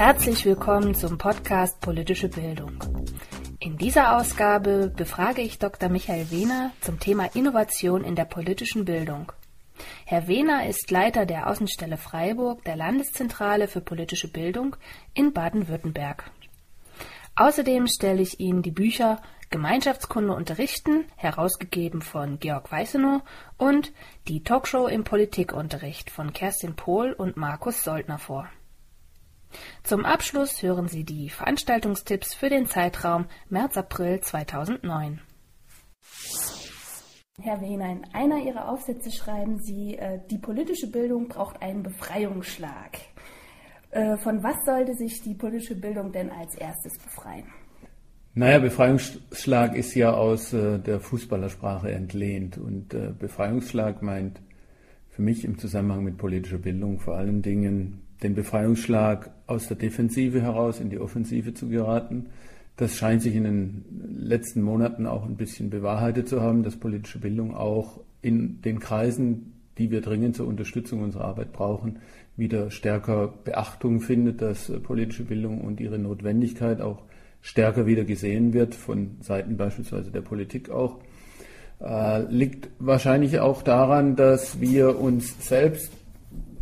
Herzlich willkommen zum Podcast Politische Bildung. In dieser Ausgabe befrage ich Dr. Michael Wehner zum Thema Innovation in der politischen Bildung. Herr Wehner ist Leiter der Außenstelle Freiburg der Landeszentrale für politische Bildung in Baden-Württemberg. Außerdem stelle ich Ihnen die Bücher Gemeinschaftskunde unterrichten, herausgegeben von Georg Weißenow, und die Talkshow im Politikunterricht von Kerstin Pohl und Markus Soldner vor. Zum Abschluss hören Sie die Veranstaltungstipps für den Zeitraum März-April 2009. Herr Wehner, in einer Ihrer Aufsätze schreiben Sie, äh, die politische Bildung braucht einen Befreiungsschlag. Äh, von was sollte sich die politische Bildung denn als erstes befreien? Naja, Befreiungsschlag ist ja aus äh, der Fußballersprache entlehnt. Und äh, Befreiungsschlag meint für mich im Zusammenhang mit politischer Bildung vor allen Dingen den Befreiungsschlag aus der Defensive heraus in die Offensive zu geraten. Das scheint sich in den letzten Monaten auch ein bisschen bewahrheitet zu haben, dass politische Bildung auch in den Kreisen, die wir dringend zur Unterstützung unserer Arbeit brauchen, wieder stärker Beachtung findet, dass äh, politische Bildung und ihre Notwendigkeit auch stärker wieder gesehen wird, von Seiten beispielsweise der Politik auch, äh, liegt wahrscheinlich auch daran, dass wir uns selbst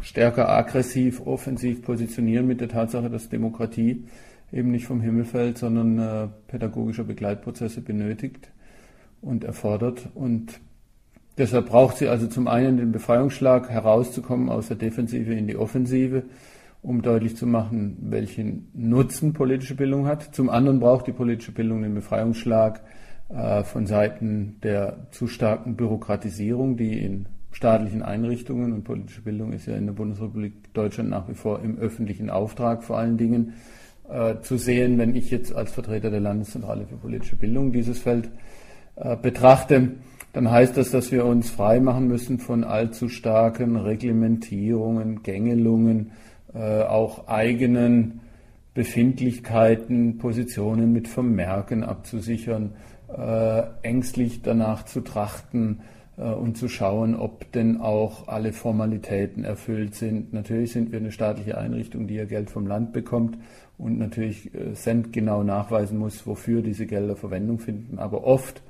stärker aggressiv, offensiv positionieren mit der Tatsache, dass Demokratie eben nicht vom Himmel fällt, sondern äh, pädagogische Begleitprozesse benötigt und erfordert. Und deshalb braucht sie also zum einen den Befreiungsschlag herauszukommen aus der Defensive in die Offensive um deutlich zu machen, welchen Nutzen politische Bildung hat. Zum anderen braucht die politische Bildung den Befreiungsschlag äh, von Seiten der zu starken Bürokratisierung, die in staatlichen Einrichtungen und politische Bildung ist ja in der Bundesrepublik Deutschland nach wie vor im öffentlichen Auftrag vor allen Dingen äh, zu sehen, wenn ich jetzt als Vertreter der Landeszentrale für politische Bildung dieses Feld äh, betrachte dann heißt das, dass wir uns frei machen müssen von allzu starken Reglementierungen, Gängelungen, äh, auch eigenen Befindlichkeiten, Positionen mit Vermerken abzusichern, äh, ängstlich danach zu trachten und zu schauen, ob denn auch alle Formalitäten erfüllt sind. Natürlich sind wir eine staatliche Einrichtung, die ja Geld vom Land bekommt und natürlich äh, centgenau nachweisen muss, wofür diese Gelder Verwendung finden. Aber oft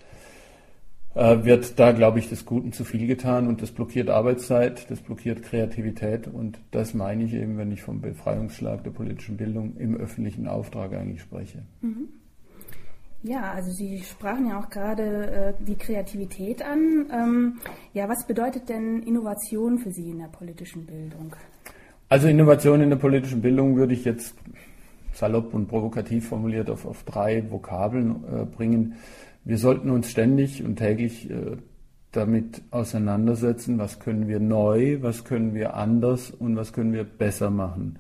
äh, wird da, glaube ich, des Guten zu viel getan und das blockiert Arbeitszeit, das blockiert Kreativität und das meine ich eben, wenn ich vom Befreiungsschlag der politischen Bildung im öffentlichen Auftrag eigentlich spreche. Mhm. Ja, also Sie sprachen ja auch gerade äh, die Kreativität an. Ähm, ja, was bedeutet denn Innovation für Sie in der politischen Bildung? Also Innovation in der politischen Bildung würde ich jetzt salopp und provokativ formuliert auf, auf drei Vokabeln äh, bringen. Wir sollten uns ständig und täglich äh, damit auseinandersetzen, was können wir neu, was können wir anders und was können wir besser machen.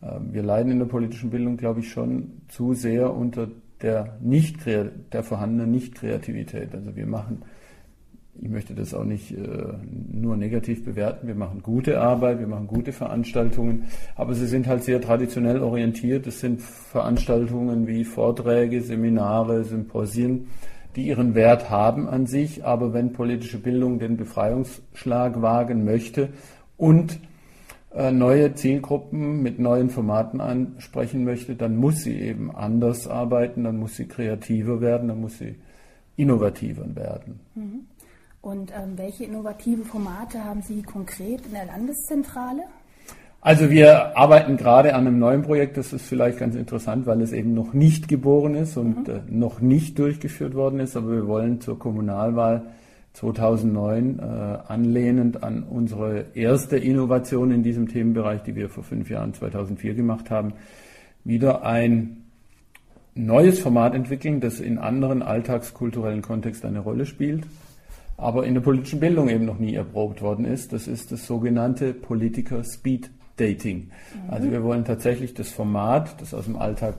Ähm, wir leiden in der politischen Bildung, glaube ich, schon zu sehr unter der, nicht, der vorhandenen Nicht-Kreativität. Also wir machen, ich möchte das auch nicht äh, nur negativ bewerten, wir machen gute Arbeit, wir machen gute Veranstaltungen, aber sie sind halt sehr traditionell orientiert. Es sind Veranstaltungen wie Vorträge, Seminare, Symposien, die ihren Wert haben an sich, aber wenn politische Bildung den Befreiungsschlag wagen möchte und neue Zielgruppen mit neuen Formaten ansprechen möchte, dann muss sie eben anders arbeiten, dann muss sie kreativer werden, dann muss sie innovativer werden. Mhm. Und ähm, welche innovative Formate haben Sie konkret in der Landeszentrale? Also wir arbeiten gerade an einem neuen Projekt, das ist vielleicht ganz interessant, weil es eben noch nicht geboren ist und mhm. äh, noch nicht durchgeführt worden ist, aber wir wollen zur Kommunalwahl 2009 äh, anlehnend an unsere erste Innovation in diesem Themenbereich, die wir vor fünf Jahren 2004 gemacht haben, wieder ein neues Format entwickeln, das in anderen alltagskulturellen Kontexten eine Rolle spielt, aber in der politischen Bildung eben noch nie erprobt worden ist. Das ist das sogenannte Politiker Speed Dating. Also wir wollen tatsächlich das Format, das aus dem Alltag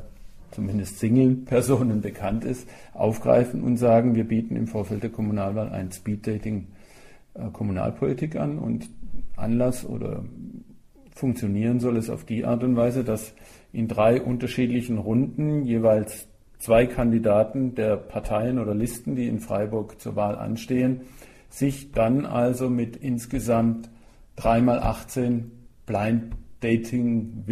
zumindest Single-Personen bekannt ist, aufgreifen und sagen, wir bieten im Vorfeld der Kommunalwahl ein Speed-Dating äh, Kommunalpolitik an und Anlass oder funktionieren soll es auf die Art und Weise, dass in drei unterschiedlichen Runden jeweils zwei Kandidaten der Parteien oder Listen, die in Freiburg zur Wahl anstehen, sich dann also mit insgesamt dreimal 18 Blind Dating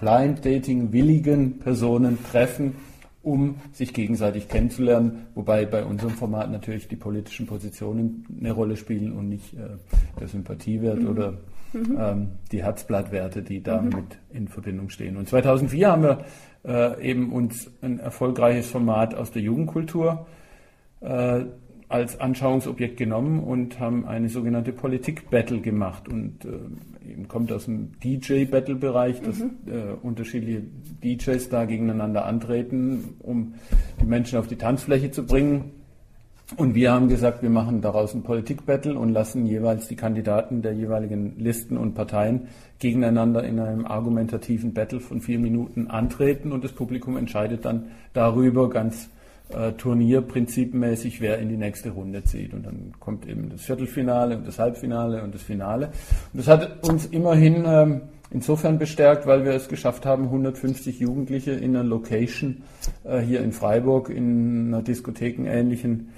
Blind Dating willigen Personen treffen, um sich gegenseitig kennenzulernen, wobei bei unserem Format natürlich die politischen Positionen eine Rolle spielen und nicht äh, der Sympathiewert mhm. oder mhm. ähm, die Herzblattwerte, die damit mhm. in Verbindung stehen. Und 2004 haben wir äh, eben uns ein erfolgreiches Format aus der Jugendkultur äh, als Anschauungsobjekt genommen und haben eine sogenannte Politik-Battle gemacht. Und äh, eben kommt aus dem DJ-Battle-Bereich, dass mhm. äh, unterschiedliche DJs da gegeneinander antreten, um die Menschen auf die Tanzfläche zu bringen. Und wir haben gesagt, wir machen daraus ein Politik-Battle und lassen jeweils die Kandidaten der jeweiligen Listen und Parteien gegeneinander in einem argumentativen Battle von vier Minuten antreten und das Publikum entscheidet dann darüber ganz äh, turnierprinzipmäßig, wer in die nächste Runde zieht. Und dann kommt eben das Viertelfinale und das Halbfinale und das Finale. Und das hat uns immerhin ähm, insofern bestärkt, weil wir es geschafft haben, 150 Jugendliche in einer Location äh, hier in Freiburg in einer diskothekenähnlichen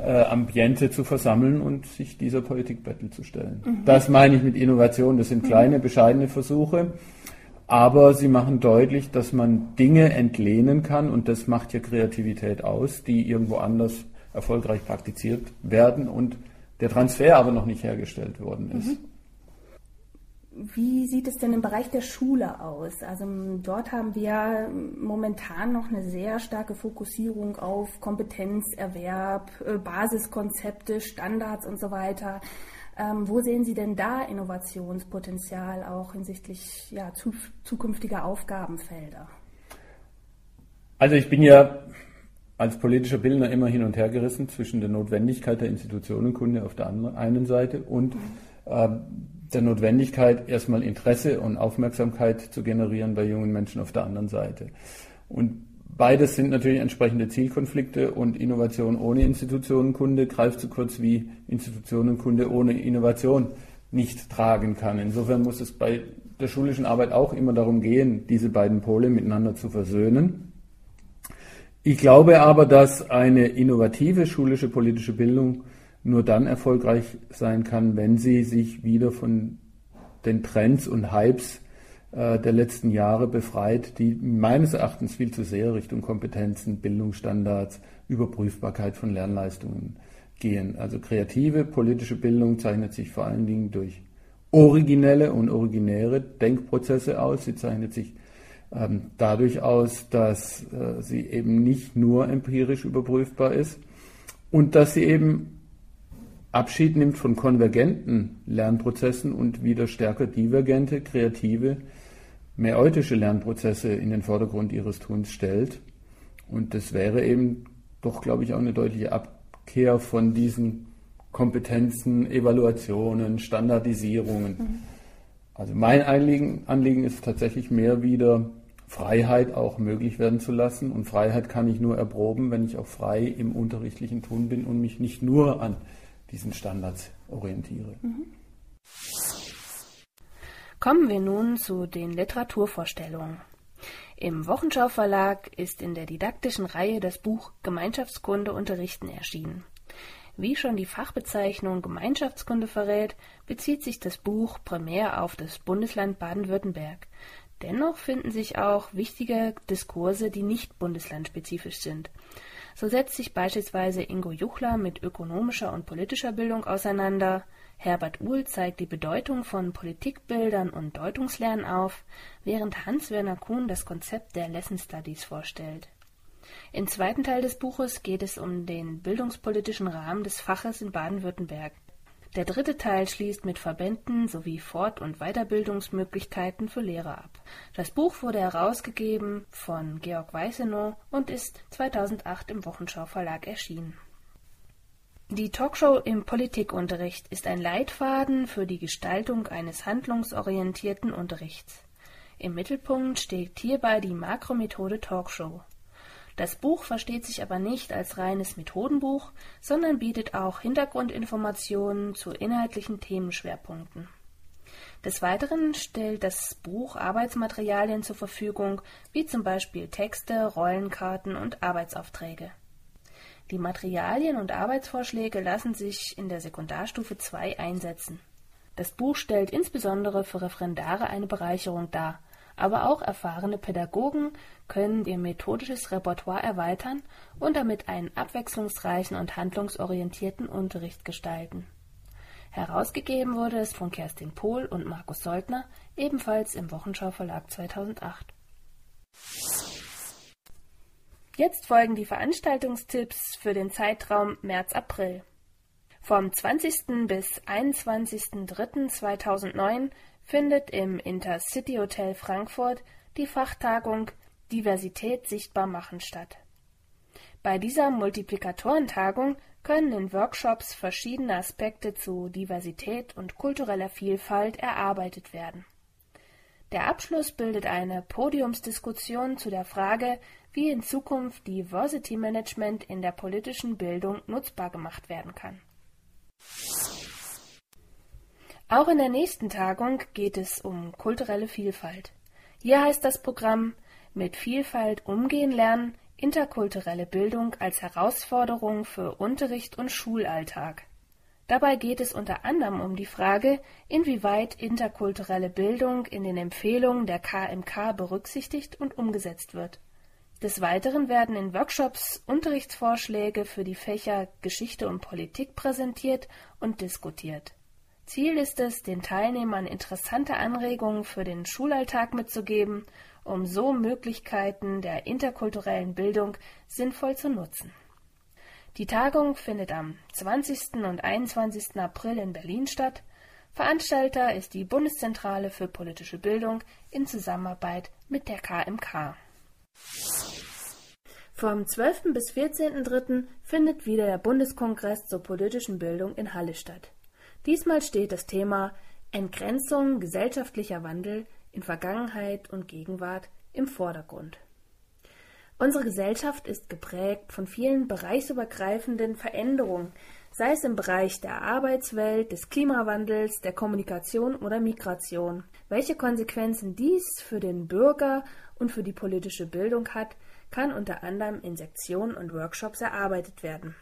äh, Ambiente zu versammeln und sich dieser Politikbattle zu stellen. Mhm. Das meine ich mit Innovation. Das sind mhm. kleine, bescheidene Versuche, aber sie machen deutlich, dass man Dinge entlehnen kann und das macht ja Kreativität aus, die irgendwo anders erfolgreich praktiziert werden und der Transfer aber noch nicht hergestellt worden ist. Mhm. Wie sieht es denn im Bereich der Schule aus? Also dort haben wir momentan noch eine sehr starke Fokussierung auf Kompetenzerwerb, äh, Basiskonzepte, Standards und so weiter. Ähm, wo sehen Sie denn da Innovationspotenzial auch hinsichtlich ja, zu, zukünftiger Aufgabenfelder? Also ich bin ja als politischer Bildner immer hin und her gerissen zwischen der Notwendigkeit der Institutionenkunde auf der einen Seite und mhm. äh, der Notwendigkeit, erstmal Interesse und Aufmerksamkeit zu generieren bei jungen Menschen auf der anderen Seite. Und beides sind natürlich entsprechende Zielkonflikte und Innovation ohne Institutionenkunde greift so kurz wie Institutionenkunde ohne Innovation nicht tragen kann. Insofern muss es bei der schulischen Arbeit auch immer darum gehen, diese beiden Pole miteinander zu versöhnen. Ich glaube aber, dass eine innovative schulische politische Bildung nur dann erfolgreich sein kann, wenn sie sich wieder von den Trends und Hypes der letzten Jahre befreit, die meines Erachtens viel zu sehr Richtung Kompetenzen, Bildungsstandards, Überprüfbarkeit von Lernleistungen gehen. Also kreative politische Bildung zeichnet sich vor allen Dingen durch originelle und originäre Denkprozesse aus. Sie zeichnet sich ähm, dadurch aus, dass äh, sie eben nicht nur empirisch überprüfbar ist und dass sie eben Abschied nimmt von konvergenten Lernprozessen und wieder stärker divergente, kreative, mäeutische Lernprozesse in den Vordergrund ihres Tuns stellt. Und das wäre eben doch, glaube ich, auch eine deutliche Abkehr von diesen Kompetenzen, Evaluationen, Standardisierungen. Mhm. Also mein Anliegen, Anliegen ist tatsächlich mehr wieder Freiheit auch möglich werden zu lassen. Und Freiheit kann ich nur erproben, wenn ich auch frei im unterrichtlichen Tun bin und mich nicht nur an diesen Standards orientiere. Mhm. Kommen wir nun zu den Literaturvorstellungen. Im Wochenschau Verlag ist in der didaktischen Reihe das Buch Gemeinschaftskunde unterrichten erschienen. Wie schon die Fachbezeichnung Gemeinschaftskunde verrät, bezieht sich das Buch primär auf das Bundesland Baden-Württemberg. Dennoch finden sich auch wichtige Diskurse, die nicht bundeslandspezifisch sind. So setzt sich beispielsweise Ingo Juchler mit ökonomischer und politischer Bildung auseinander, Herbert Uhl zeigt die Bedeutung von Politikbildern und Deutungslernen auf, während Hans-Werner Kuhn das Konzept der Lesson Studies vorstellt. Im zweiten Teil des Buches geht es um den bildungspolitischen Rahmen des Faches in Baden-Württemberg der dritte Teil schließt mit Verbänden sowie Fort- und Weiterbildungsmöglichkeiten für Lehrer ab. Das Buch wurde herausgegeben von Georg Weißenow und ist 2008 im Wochenschau Verlag erschienen. Die Talkshow im Politikunterricht ist ein Leitfaden für die Gestaltung eines handlungsorientierten Unterrichts. Im Mittelpunkt steht hierbei die Makromethode Talkshow das Buch versteht sich aber nicht als reines Methodenbuch, sondern bietet auch Hintergrundinformationen zu inhaltlichen Themenschwerpunkten. Des Weiteren stellt das Buch Arbeitsmaterialien zur Verfügung, wie zum Beispiel Texte, Rollenkarten und Arbeitsaufträge. Die Materialien und Arbeitsvorschläge lassen sich in der Sekundarstufe 2 einsetzen. Das Buch stellt insbesondere für Referendare eine Bereicherung dar, aber auch erfahrene Pädagogen können ihr methodisches Repertoire erweitern und damit einen abwechslungsreichen und handlungsorientierten Unterricht gestalten. Herausgegeben wurde es von Kerstin Pohl und Markus Soldner, ebenfalls im Wochenschau Verlag 2008. Jetzt folgen die Veranstaltungstipps für den Zeitraum März-April. Vom 20. bis 21.03.2009 findet im Intercity Hotel Frankfurt die Fachtagung Diversität sichtbar machen statt. Bei dieser Multiplikatorentagung können in Workshops verschiedene Aspekte zu Diversität und kultureller Vielfalt erarbeitet werden. Der Abschluss bildet eine Podiumsdiskussion zu der Frage, wie in Zukunft Diversity Management in der politischen Bildung nutzbar gemacht werden kann. Auch in der nächsten Tagung geht es um kulturelle Vielfalt. Hier heißt das Programm Mit Vielfalt umgehen lernen, interkulturelle Bildung als Herausforderung für Unterricht und Schulalltag. Dabei geht es unter anderem um die Frage, inwieweit interkulturelle Bildung in den Empfehlungen der KMK berücksichtigt und umgesetzt wird. Des Weiteren werden in Workshops Unterrichtsvorschläge für die Fächer Geschichte und Politik präsentiert und diskutiert. Ziel ist es, den Teilnehmern interessante Anregungen für den Schulalltag mitzugeben, um so Möglichkeiten der interkulturellen Bildung sinnvoll zu nutzen die Tagung findet am 20. und 21. April in Berlin statt. Veranstalter ist die Bundeszentrale für politische Bildung in Zusammenarbeit mit der KMK. Vom 12. bis 14.3. findet wieder der Bundeskongress zur politischen Bildung in Halle statt. Diesmal steht das Thema Entgrenzung gesellschaftlicher Wandel in Vergangenheit und Gegenwart im Vordergrund. Unsere Gesellschaft ist geprägt von vielen bereichsübergreifenden Veränderungen, sei es im Bereich der Arbeitswelt, des Klimawandels, der Kommunikation oder Migration. Welche Konsequenzen dies für den Bürger und für die politische Bildung hat, kann unter anderem in Sektionen und Workshops erarbeitet werden.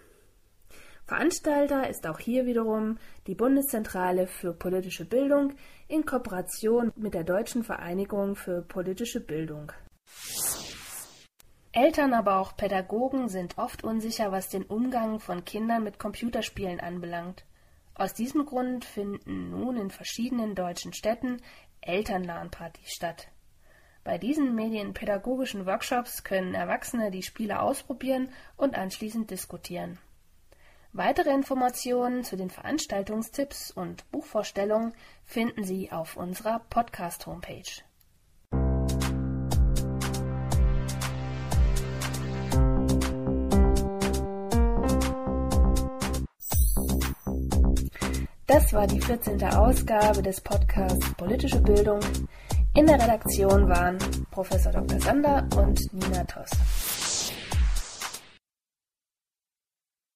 Veranstalter ist auch hier wiederum die Bundeszentrale für politische Bildung in Kooperation mit der Deutschen Vereinigung für politische Bildung. Eltern, aber auch Pädagogen sind oft unsicher, was den Umgang von Kindern mit Computerspielen anbelangt. Aus diesem Grund finden nun in verschiedenen deutschen Städten Elternlernpartys statt. Bei diesen medienpädagogischen Workshops können Erwachsene die Spiele ausprobieren und anschließend diskutieren. Weitere Informationen zu den Veranstaltungstipps und Buchvorstellungen finden Sie auf unserer Podcast-Homepage. Das war die 14. Ausgabe des Podcasts Politische Bildung. In der Redaktion waren Professor Dr. Sander und Nina Toss.